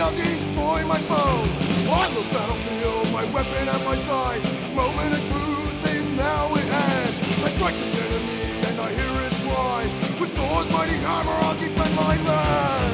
and I'll destroy my foe. On the battlefield, my weapon at my side. Moment of truth is now at hand. I strike the enemy and I hear his cry. With Thor's mighty hammer, I'll defend my land.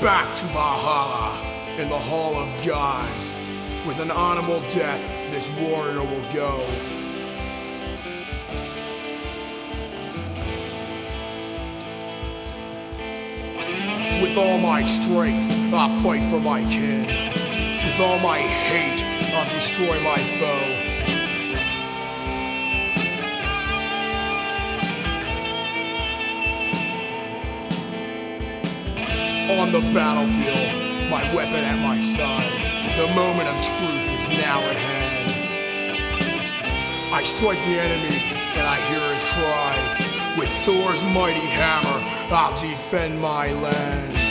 back to Valhalla in the Hall of Gods. With an honorable death, this warrior will go. With all my strength, I fight for my kin. With all my hate, I'll destroy my foe. On the battlefield, my weapon at my side, the moment of truth is now at hand. I strike the enemy, and I hear his cry. With Thor's mighty hammer, I'll defend my land.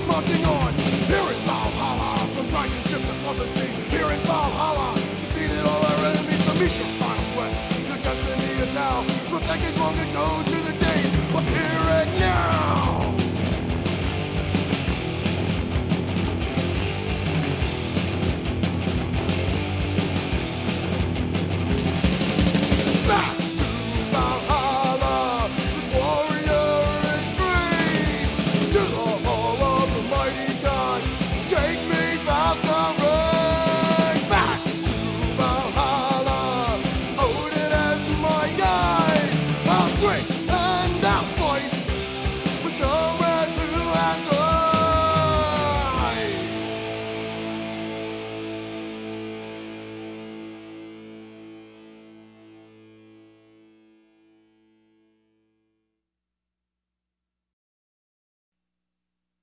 armies marching on. Here in Valhalla, from grinding ships across the sea. Here in Valhalla, defeated all our enemies to meet your final quest. Your destiny is hell, from decades long ago to the